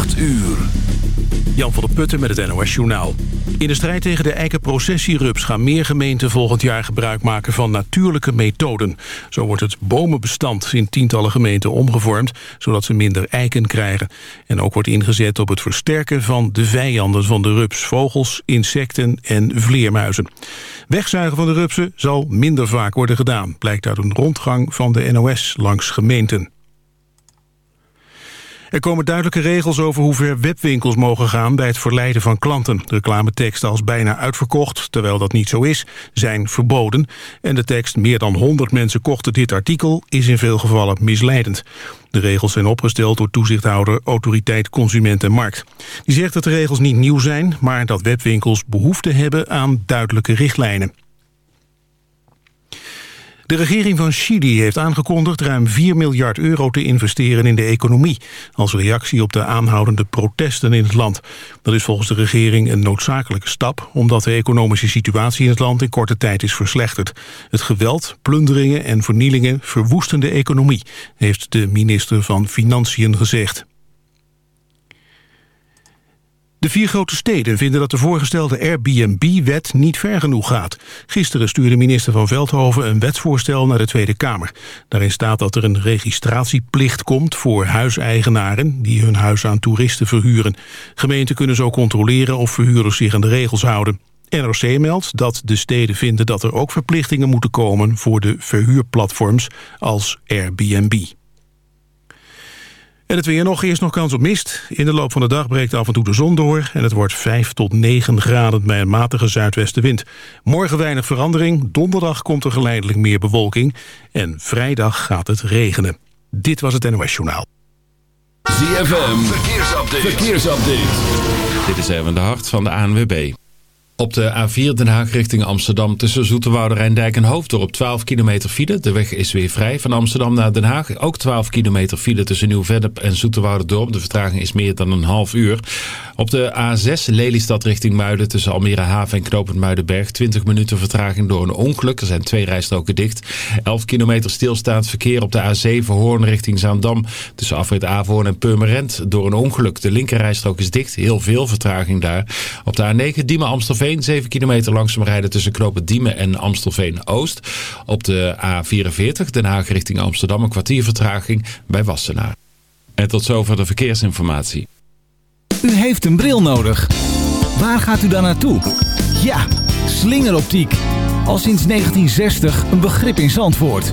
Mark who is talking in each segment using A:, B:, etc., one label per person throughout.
A: 8 uur. Jan van der Putten met het NOS Journaal. In de strijd tegen de eikenprocessierups gaan meer gemeenten volgend jaar gebruik maken van natuurlijke methoden. Zo wordt het bomenbestand in tientallen gemeenten omgevormd, zodat ze minder eiken krijgen. En ook wordt ingezet op het versterken van de vijanden van de rups, vogels, insecten en vleermuizen. Wegzuigen van de rupsen zal minder vaak worden gedaan, blijkt uit een rondgang van de NOS langs gemeenten. Er komen duidelijke regels over hoe ver webwinkels mogen gaan bij het verleiden van klanten. Reclameteksten als bijna uitverkocht, terwijl dat niet zo is, zijn verboden. En de tekst meer dan 100 mensen kochten dit artikel is in veel gevallen misleidend. De regels zijn opgesteld door toezichthouder Autoriteit Consument en Markt. Die zegt dat de regels niet nieuw zijn, maar dat webwinkels behoefte hebben aan duidelijke richtlijnen. De regering van Chili heeft aangekondigd ruim 4 miljard euro te investeren in de economie, als reactie op de aanhoudende protesten in het land. Dat is volgens de regering een noodzakelijke stap, omdat de economische situatie in het land in korte tijd is verslechterd. Het geweld, plunderingen en vernielingen verwoesten de economie, heeft de minister van Financiën gezegd. De vier grote steden vinden dat de voorgestelde Airbnb-wet niet ver genoeg gaat. Gisteren stuurde minister van Veldhoven een wetsvoorstel naar de Tweede Kamer. Daarin staat dat er een registratieplicht komt voor huiseigenaren... die hun huis aan toeristen verhuren. Gemeenten kunnen zo controleren of verhuurders zich aan de regels houden. NRC meldt dat de steden vinden dat er ook verplichtingen moeten komen... voor de verhuurplatforms als Airbnb. En het weer nog, eerst nog kans op mist. In de loop van de dag breekt af en toe de zon door... en het wordt 5 tot 9 graden bij een matige zuidwestenwind. Morgen weinig verandering, donderdag komt er geleidelijk meer bewolking... en vrijdag gaat het regenen. Dit was het NOS Journaal.
B: ZFM, verkeersupdate. verkeersupdate.
C: Dit is even de hart van de ANWB. Op de A4 Den Haag richting Amsterdam tussen Zoeterwoude, Rijndijk en Hoofddorp 12 kilometer file. De weg is weer vrij van Amsterdam naar Den Haag. Ook 12 kilometer file tussen Nieuw-Vennep en Dorp. De vertraging is meer dan een half uur. Op de A6 Lelystad richting Muiden tussen Almere Haven en Knopend Muidenberg. 20 minuten vertraging door een ongeluk. Er zijn twee rijstroken dicht. 11 kilometer stilstaand verkeer op de A7 Hoorn richting Zaandam. Tussen Afrit Averhoorn en Purmerend door een ongeluk. De linkerrijstrook is dicht. Heel veel vertraging daar. Op de A9 Diemen Amstelveen 7 kilometer langzaam rijden tussen Knopen Diemen en Amstelveen-Oost. Op de A44 Den Haag richting Amsterdam een kwartier vertraging bij Wassenaar. En tot zover de verkeersinformatie.
D: U heeft een bril nodig. Waar gaat u dan naartoe? Ja, slingeroptiek. Al sinds 1960 een begrip in Zandvoort.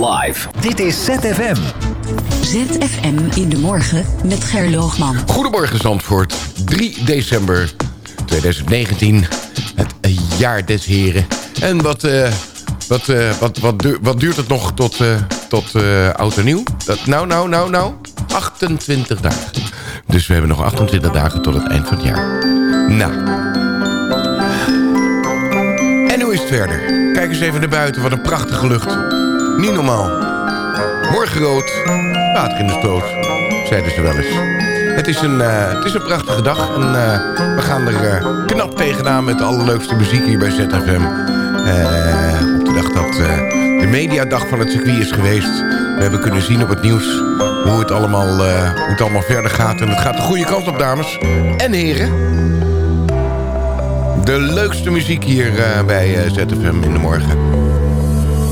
B: Live.
A: Dit is ZFM.
E: ZFM in de morgen met Gerloogman.
F: Goedemorgen Zandvoort. 3 december 2019. Het jaar des heren. En wat uh, Wat, uh, wat, wat, du wat, duurt het nog tot, uh, tot uh, oud en nieuw? Dat, nou, nou, nou, nou. 28 dagen. Dus we hebben nog 28 dagen tot het eind van het jaar. Nou. En hoe is het verder? Kijk eens even naar buiten. Wat een prachtige lucht. Niet normaal. Morgen rood. Water in de sloot. Zeiden ze wel eens. Het is een, uh, het is een prachtige dag. En uh, we gaan er uh, knap tegenaan met de allerleukste muziek hier bij ZFM. op de dag dat de mediadag van het circuit is geweest. We hebben kunnen zien op het nieuws hoe het allemaal, hoe het allemaal verder gaat. En het gaat de goede kant op, dames en heren. De leukste muziek hier bij ZFM in de morgen.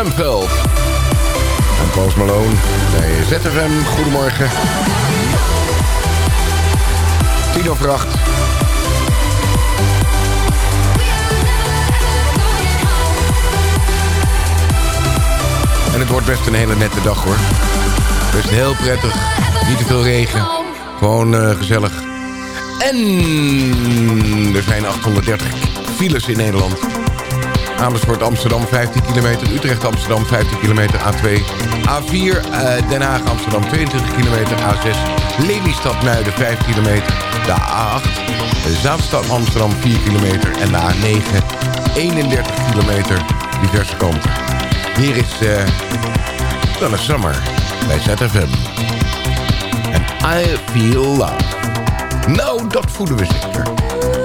F: Sam Veld. En Post Malone bij ZFM. Goedemorgen. Tien over acht. En het wordt best een hele nette dag hoor. Best heel prettig. Niet te veel regen. Gewoon eh, gezellig. En er zijn 830 files in Nederland. Amersfoort Amsterdam 15 kilometer. Utrecht Amsterdam 15 kilometer. A2. A4 eh, Den Haag Amsterdam 22 kilometer. A6 Lelystad Muiden 5 kilometer. De A8 Zaanstad Amsterdam 4 kilometer. En de A9 31 kilometer. Diverse kanten. Hier is uh, Donna Summer bij ZFM. En I Feel Love. Nou, dat voelen we zeker.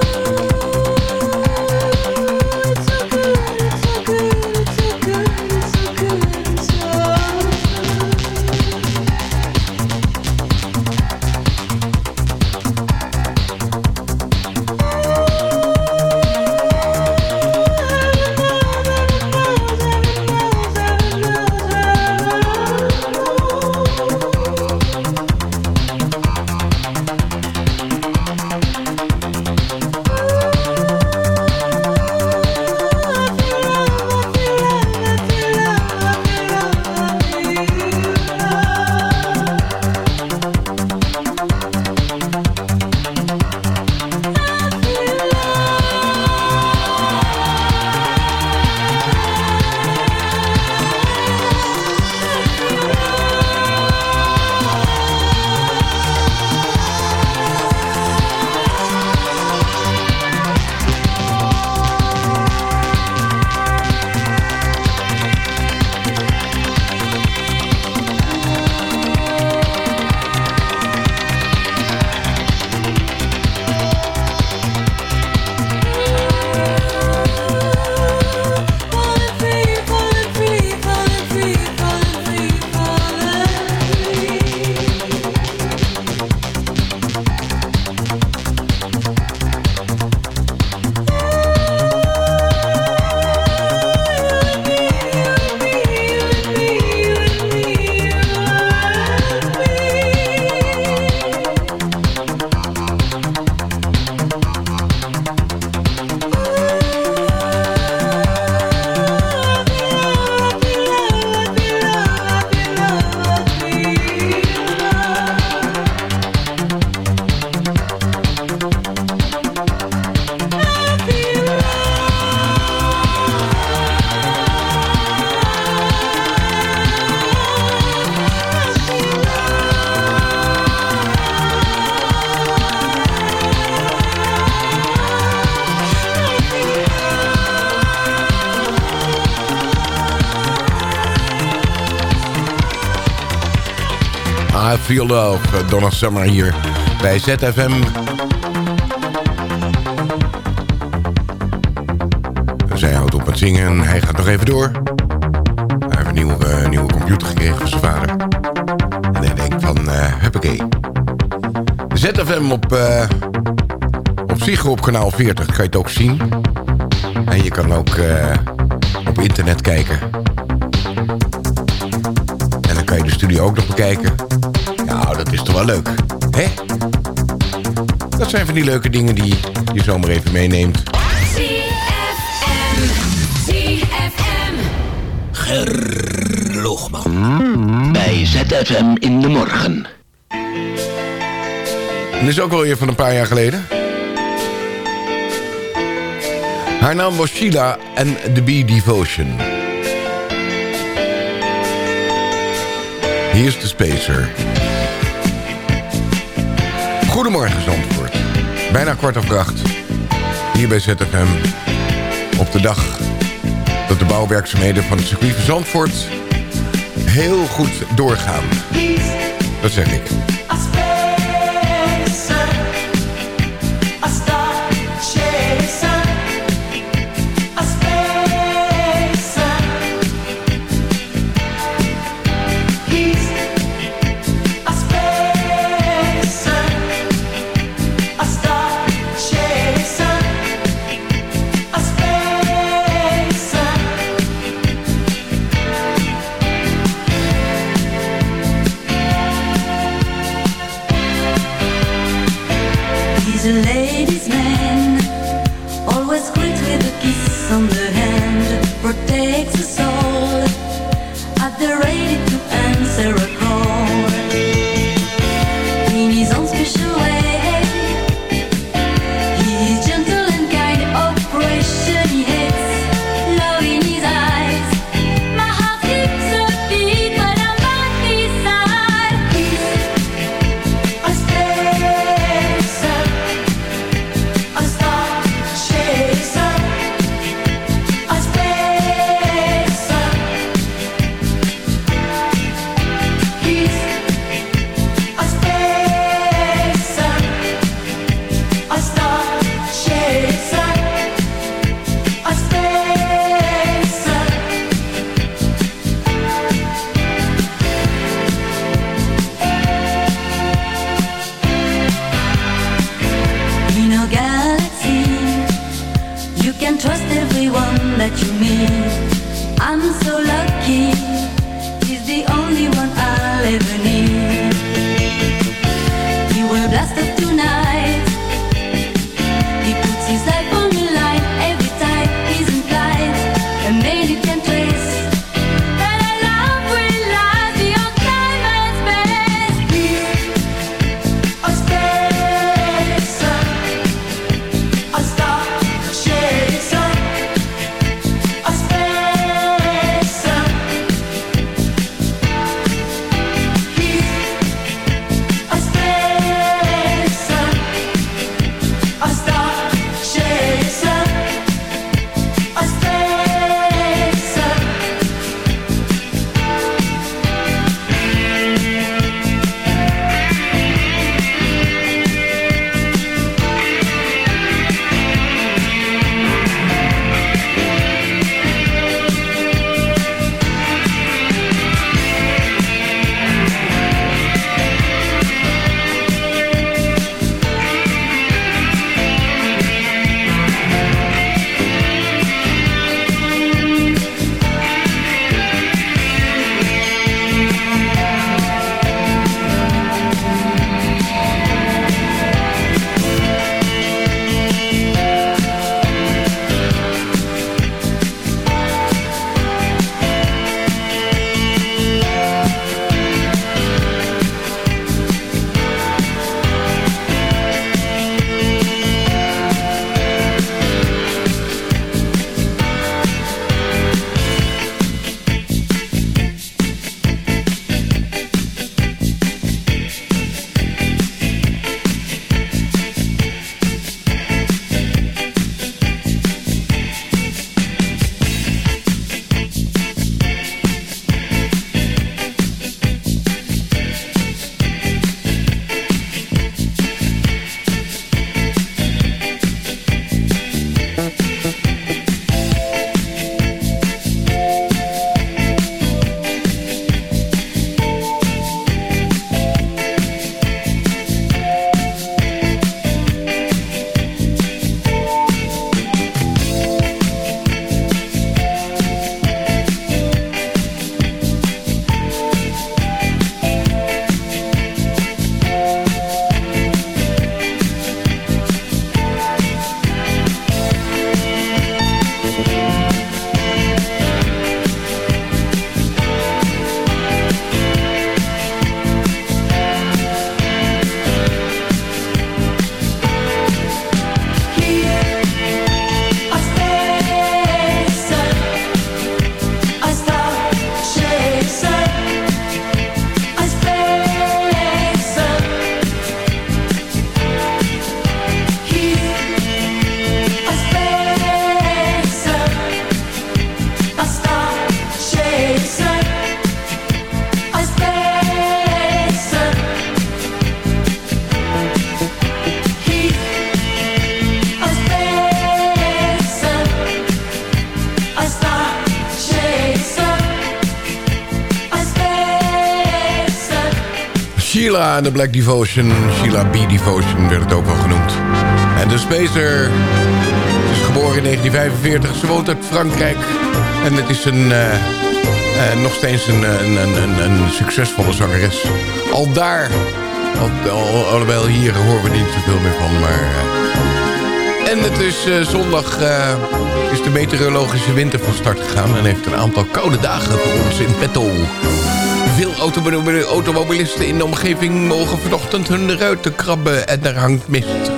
F: Love, uh, Donna Summer hier bij ZFM. Zij houdt op met zingen en hij gaat nog even door. Hij heeft een nieuwe, uh, nieuwe computer gekregen van zijn vader. En hij denkt van, uh, huppakee. ZFM op, uh, op Ziggo op kanaal 40 kan je het ook zien. En je kan ook op internet kijken. En dan kan je de studio ook nog bekijken. Nou, dat is toch wel leuk, hè? Dat zijn van die leuke dingen die je zomaar even meeneemt.
B: Gerloogman. Bij ZFM in de morgen.
F: En is ook wel weer van een paar jaar geleden. Haar naam was Sheila en The Bee Devotion. Hier is de Spacer. Goedemorgen Zandvoort. Bijna kwart over acht. Hier bij ZFM. Op de dag dat de bouwwerkzaamheden van het circuit van Zandvoort... heel goed doorgaan. Dat zeg ik.
G: En de Black Devotion. Sheila B. Devotion werd het ook wel genoemd. En de Spacer is geboren in 1945. Ze woont uit Frankrijk. En het is een, uh, uh, nog steeds een, een, een, een, succesvolle zangeres. Al daar, al, al, alhoewel hier horen we niet zoveel meer van. Maar, uh, en het is zondag is de meteorologische winter van start gegaan... en heeft een aantal koude dagen voor ons in petto. Veel automobilisten in de omgeving mogen vanochtend hun ruiten krabben en er hangt mist.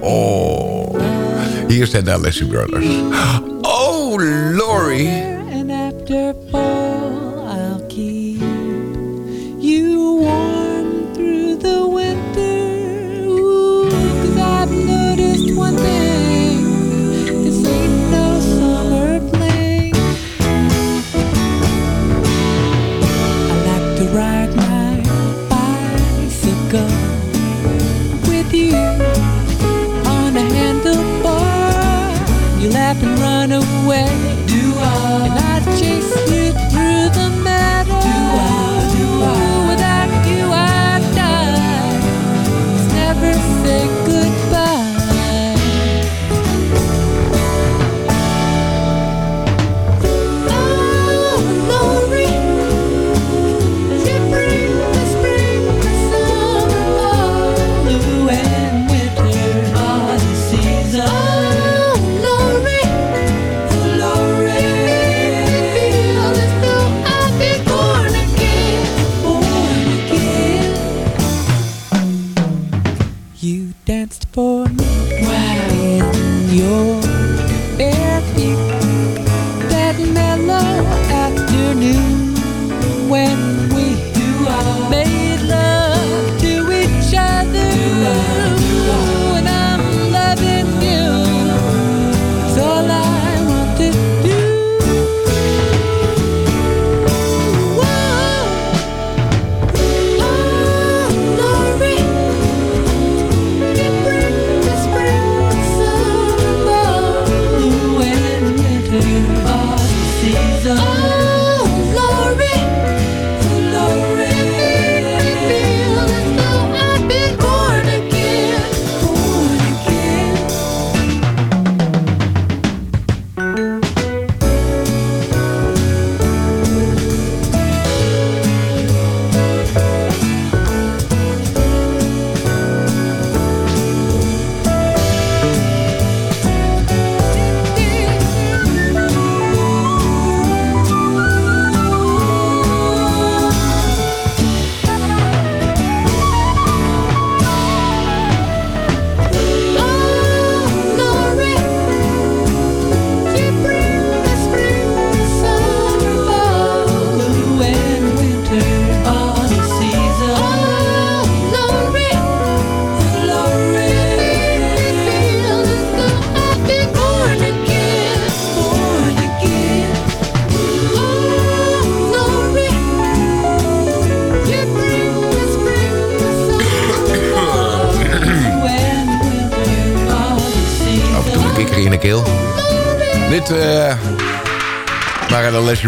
G: Ho. Hier zijn de Alessi Brothers. Oh, Lori.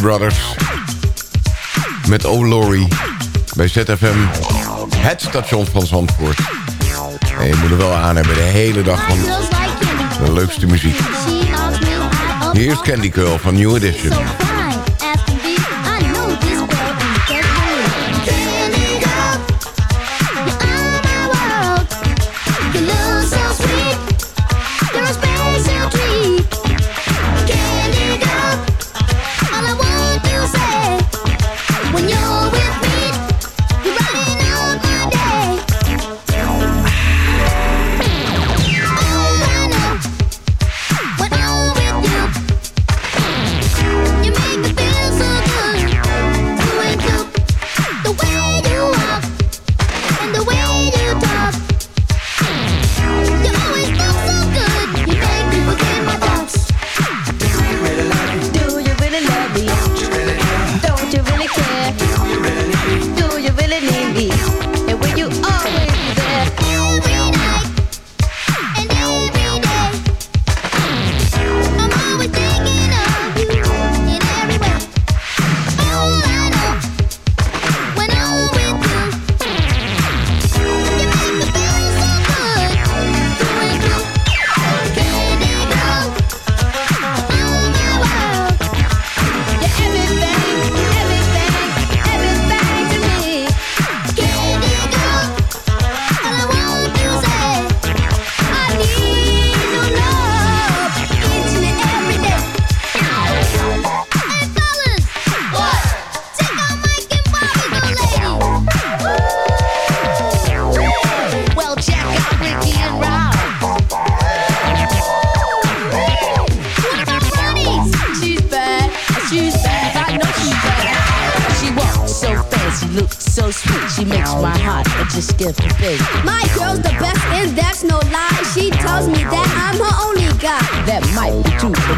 G: Brothers. Met O Lori. Bij ZFM. Het station van Zandvoort. En je moet er wel aan hebben de hele dag van de leukste muziek. Hier is Candy Girl van New Edition.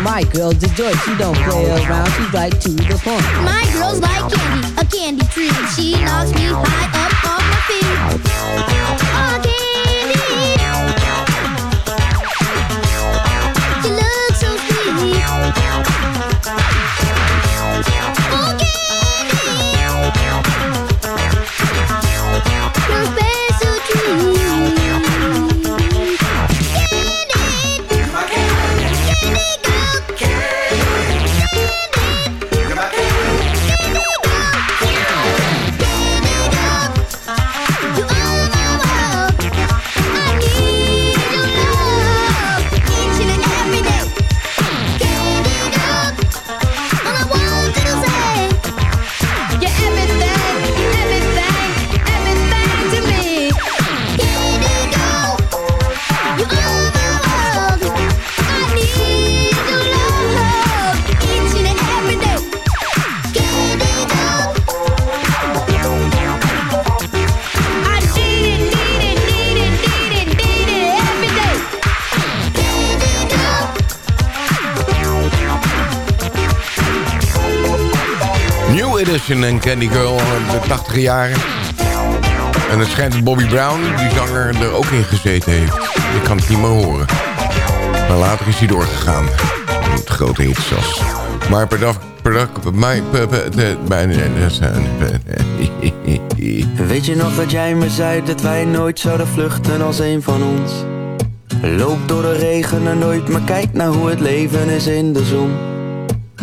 H: My
I: girl's
J: a joy. She don't play around, she's right to the point.
I: My girl's like candy, a candy tree. She knocks me high up off my feet. Candy.
F: En Candy Girl uit de 80 jaren. En het schijnt dat Bobby Brown, die zanger, er ook in gezeten heeft. Ik kan het niet meer horen. Maar later is hij doorgegaan. Met grote hits als... Maar per dag... Per dag bij-
K: Weet je nog dat jij me zei dat wij nooit zouden vluchten als een van ons? Loop door de regen en nooit, maar kijk naar hoe het leven is in de zon.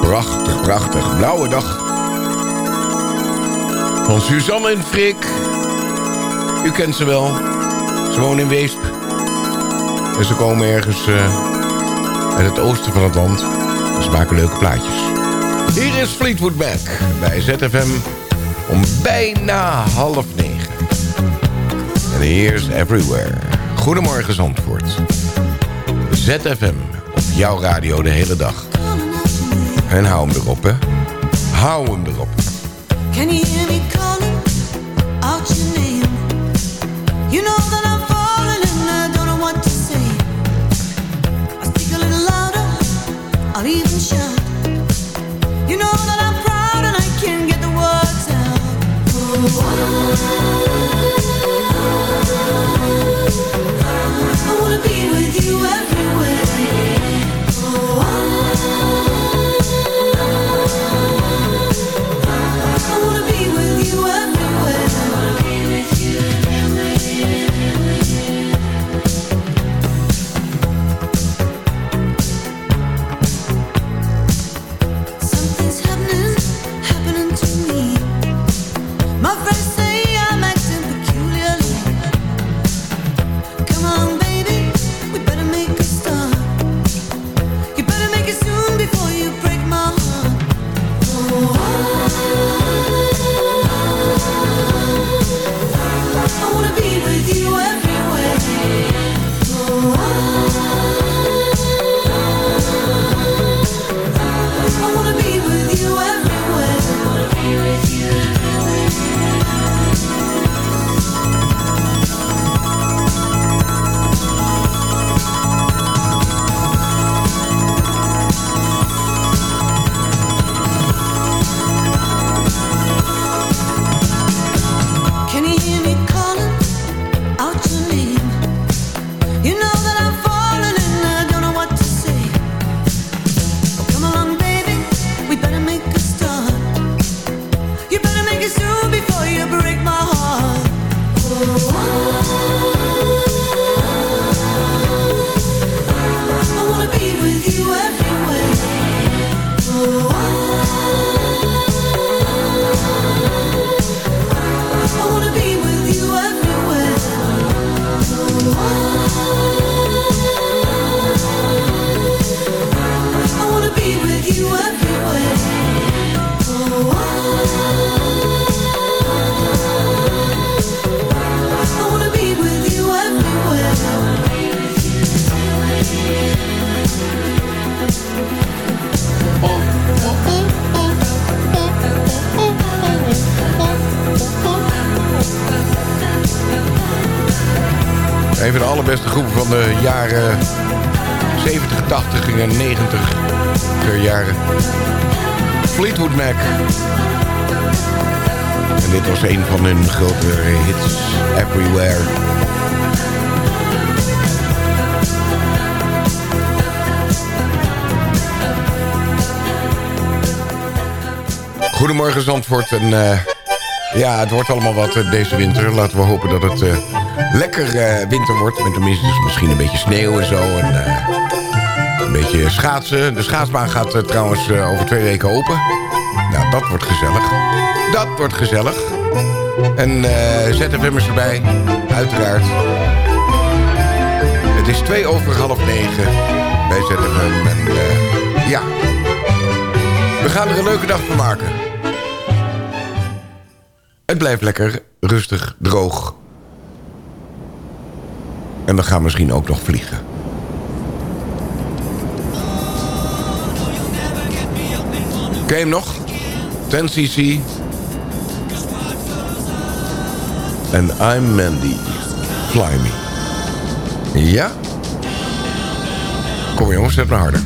F: Prachtig, prachtig. Blauwe dag. Van Suzanne en Frik. U kent ze wel. Ze wonen in Weesp. En ze komen ergens eh, uit het oosten van het land. Ze maken leuke plaatjes. Hier is Fleetwood Mac bij ZFM Om bijna half negen. En hier is Everywhere. Goedemorgen Zandvoort. ZFM jouw radio de hele dag. En hou hem erop, hè. Hou hem erop.
L: Can you hear me calling out your name? You know that I'm falling and I don't know what to say. I speak a little louder, I'll even shout. You know that I'm proud and I can't get the words out. I wanna be with you everywhere.
F: Allerbeste groepen van de jaren 70, 80 en 90 jaren. Fleetwood Mac. En dit was een van hun grotere hits. Everywhere. Goedemorgen Zandvoort. En, eh, ja, het wordt allemaal wat eh, deze winter. Laten we hopen dat het eh, lekker eh, winter wordt. Met tenminste misschien een beetje sneeuw en zo. En, een beetje schaatsen. De schaatsbaan gaat trouwens over twee weken open. Nou, dat wordt gezellig. Dat wordt gezellig. En ZFM is erbij. Uiteraard. Het is twee over half negen bij ZFM. En ja, we gaan er een leuke dag van maken. Het blijft lekker, rustig, droog. En we gaan misschien ook nog vliegen. Ken nog? 10cc. En I'm Mandy. Fly me. Ja? Kom jongens, zet maar harder.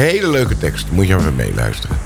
F: Hele leuke tekst. Moet je even meeluisteren.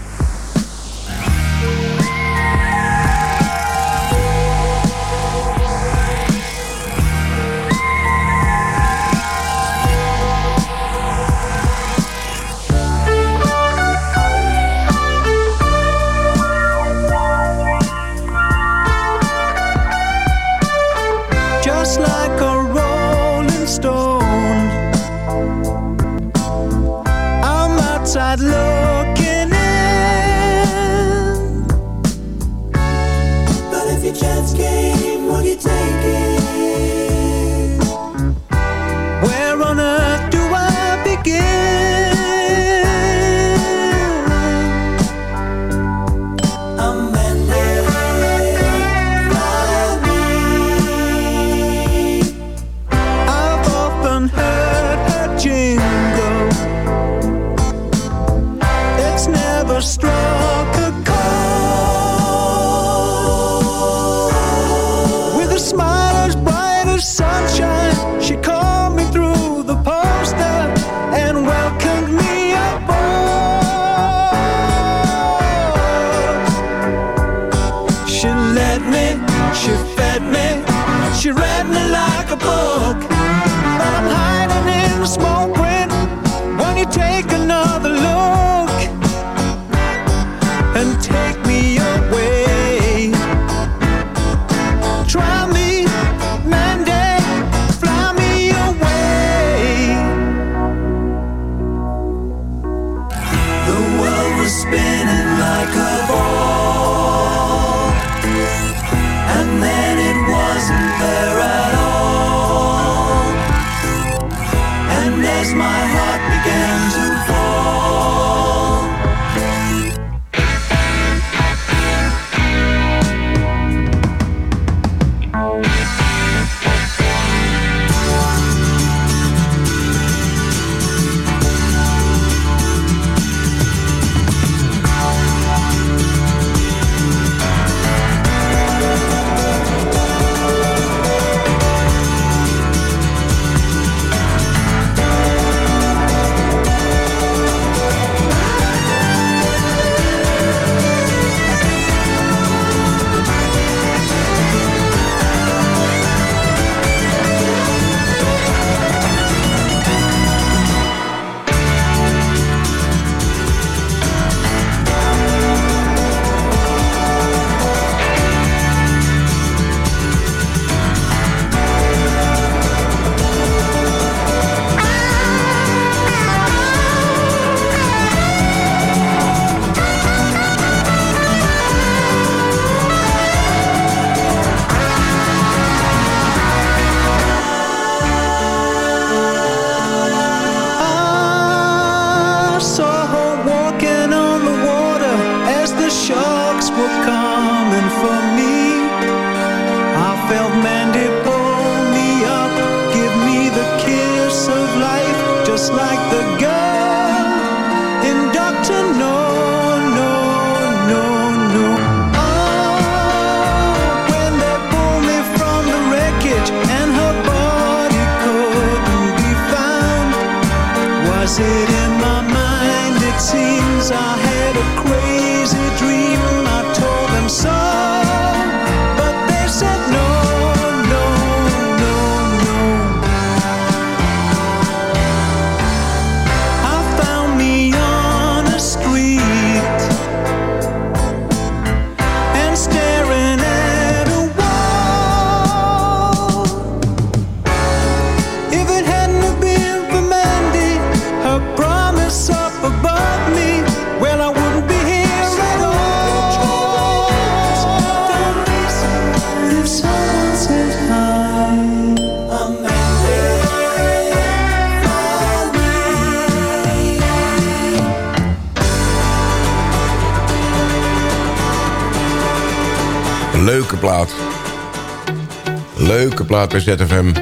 L: plaat bij ZFM.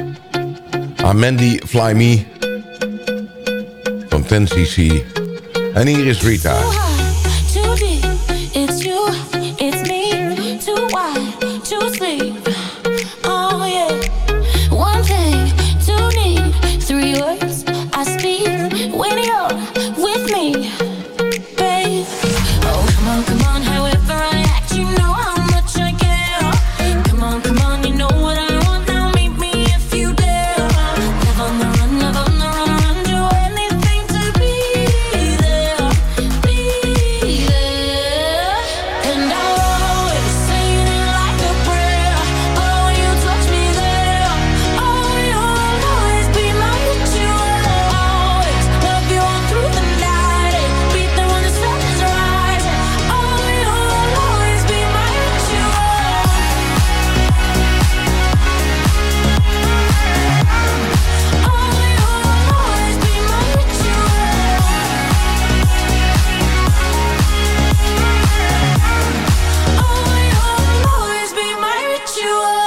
L: Fly Me. Van 10cc. En hier is Rita.
M: you up.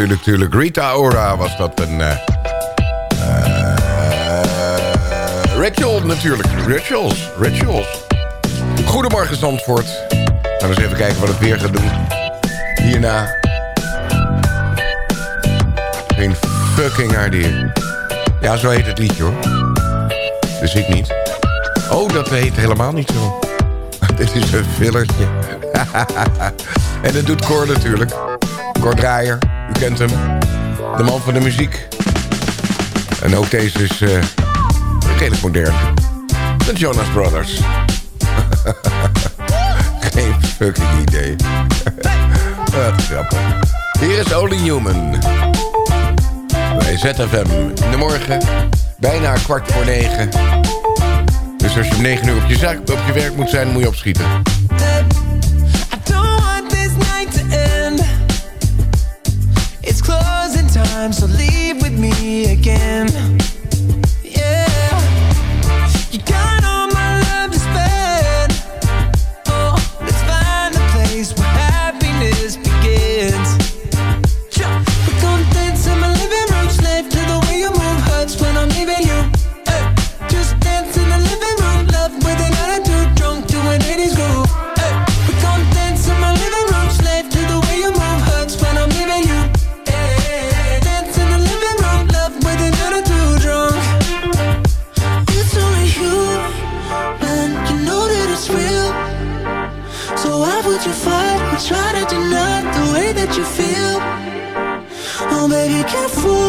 F: tuurlijk, tuurlijk. Rita Ora was dat een... Uh, uh, ritual natuurlijk. Rituals, rituals. Goedemorgen Zandvoort. Laten we eens even kijken wat het weer gaat doen. Hierna. Geen fucking idea. Ja, zo heet het liedje hoor. Dus ik niet. Oh, dat heet helemaal niet zo. Dit is een fillertje. en dat doet Cor natuurlijk. Cor Draaier kent hem. De man van de muziek. En ook deze is uh, redelijk modern. De Jonas Brothers. Geen fucking idee. Ah, grappig. Hier is Only Human. Bij ZFM. In de morgen. Bijna kwart voor negen. Dus als je om negen uur op je, op je werk moet zijn, moet je opschieten.
L: time, so leave with me again. baby, can't fool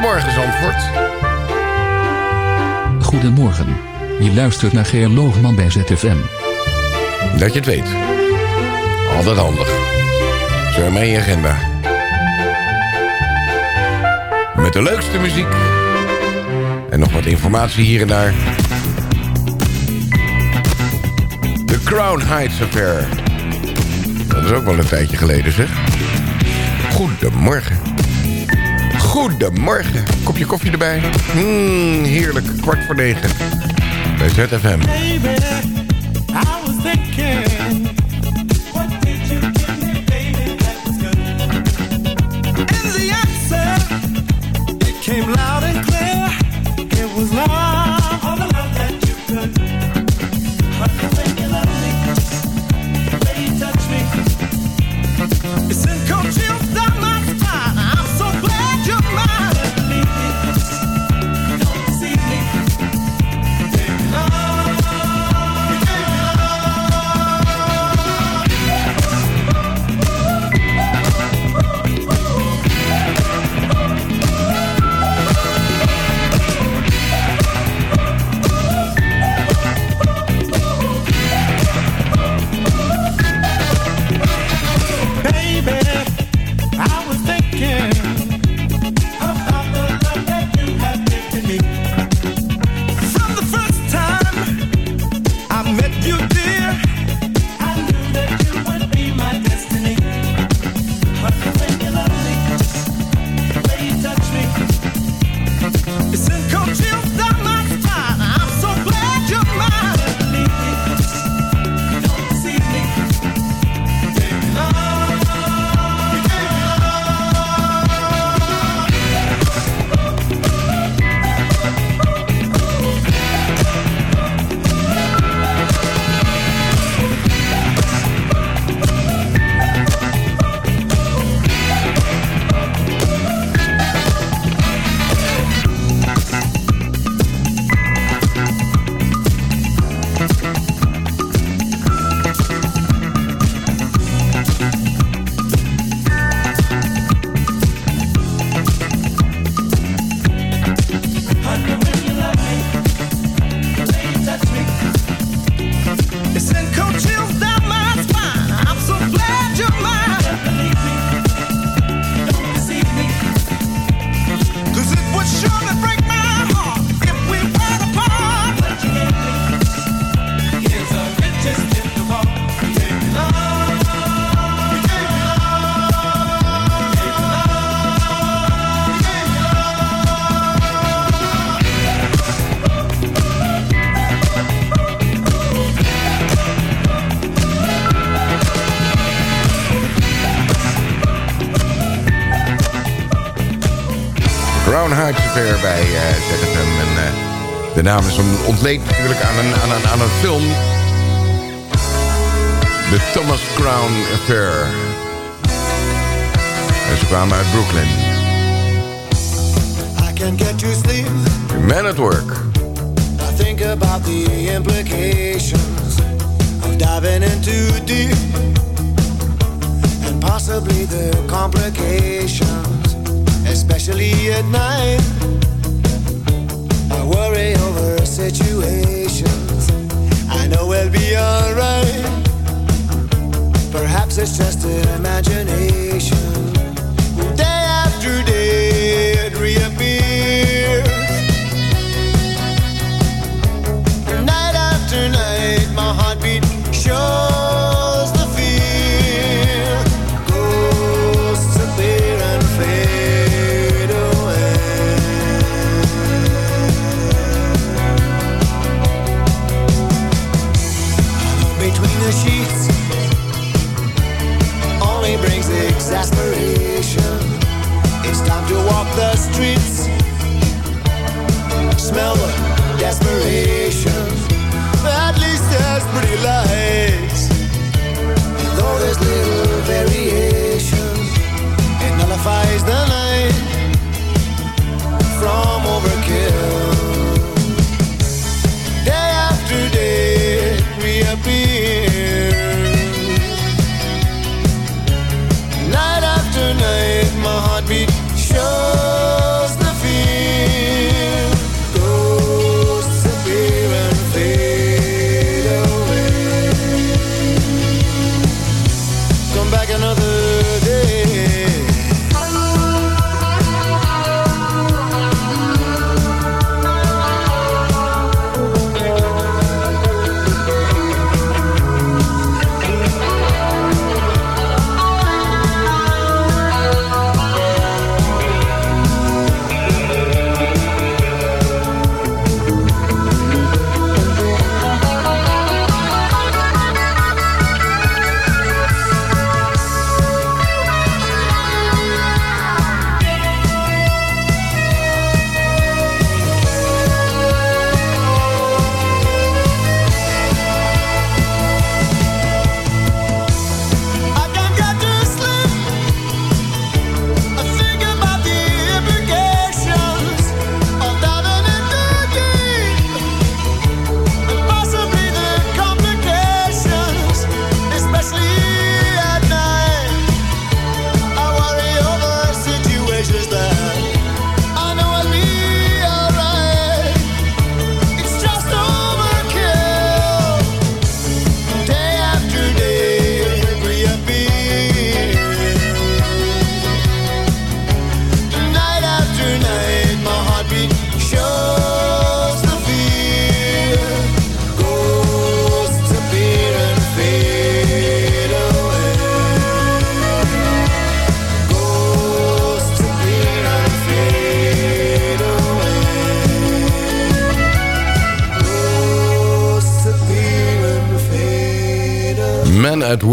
F: Goedemorgen Zandvoort.
N: Goedemorgen. Je luistert naar Geer Loogman bij ZFM.
F: Dat je het weet. Altijd handig. Zo mee je agenda. Met de leukste muziek. En nog wat informatie hier en daar. The Crown Heights Affair. Dat is ook wel een tijdje geleden zeg. Goedemorgen. Goedemorgen. Kopje koffie erbij. Mmm, heerlijk. Kwart voor negen. Bij ZFM. Affair bij eh, ZFM. En eh, de naam is on- ontleend natuurlijk aan een, aan, een, aan een film. The Thomas Crown Affair. En ze kwamen uit Brooklyn.
O: I can't get to sleep.
F: Man at Work.
O: I think about the implications of diving in too deep and possibly the complications, especially at night. Situations. I know we'll be alright. Perhaps it's just an imagination.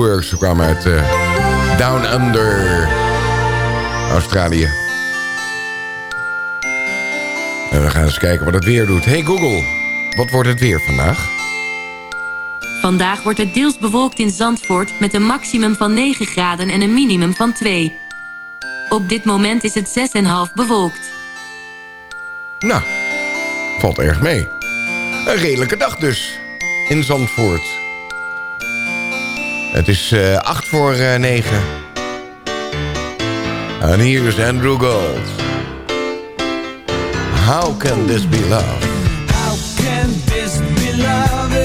F: Ze kwamen uit eh, Down Under. Australië. En we gaan eens kijken wat het weer doet. Hey Google, wat wordt het weer vandaag?
P: Vandaag wordt het deels bewolkt in Zandvoort met een maximum van 9 graden en een minimum van 2. Op dit moment is het 6,5 bewolkt.
F: Nou, valt erg mee. Een redelijke dag dus. In Zandvoort. Het is eh 8 voor eh 9. En hier is Andrew Gold. How can this be love?
O: How can this be love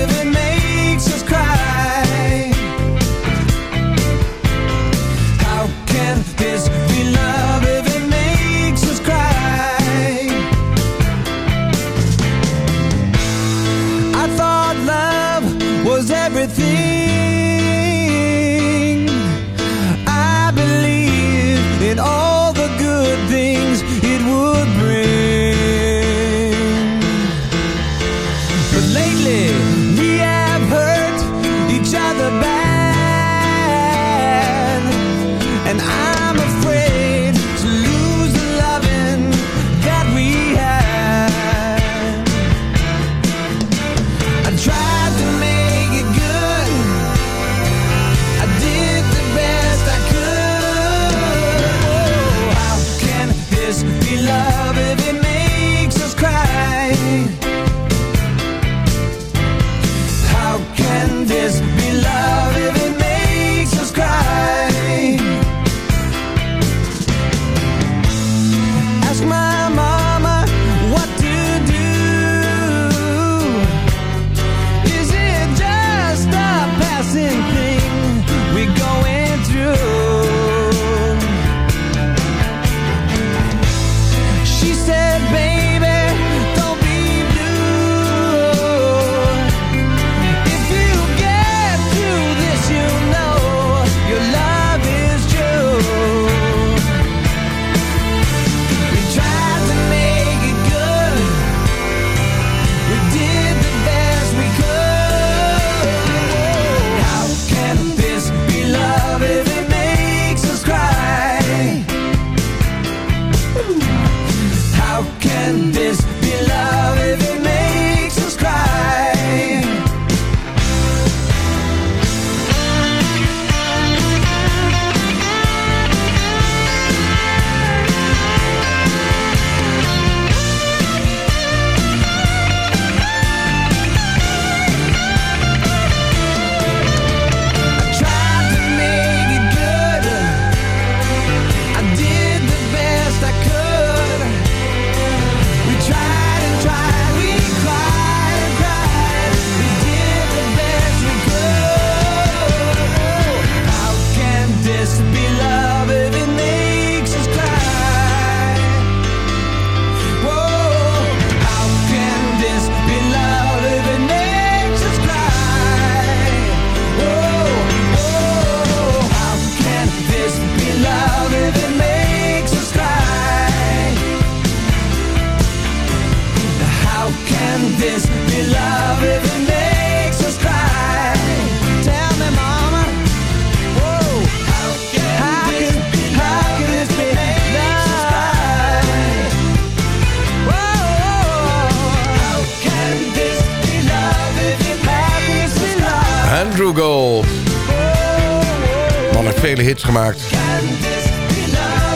F: gemaakt.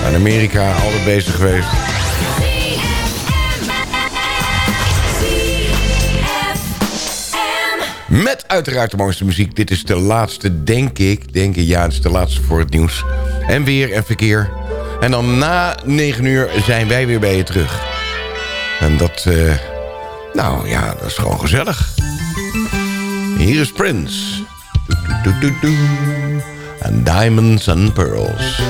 F: In Amerika altijd bezig geweest. Met uiteraard de mooiste muziek. Dit is de laatste, denk ik. Denk ik, ja, het is de laatste voor het nieuws. En weer en verkeer. En dan na 9 uur zijn wij weer bij je terug. En dat, eh, nou ja, dat is gewoon gezellig. Hier is Prince. En Diamonds and Pearls.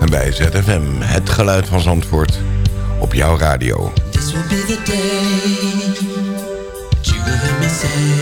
F: En bij ZFM, het geluid van Zandvoort. Op jouw radio.
P: This will be the day you will hear me say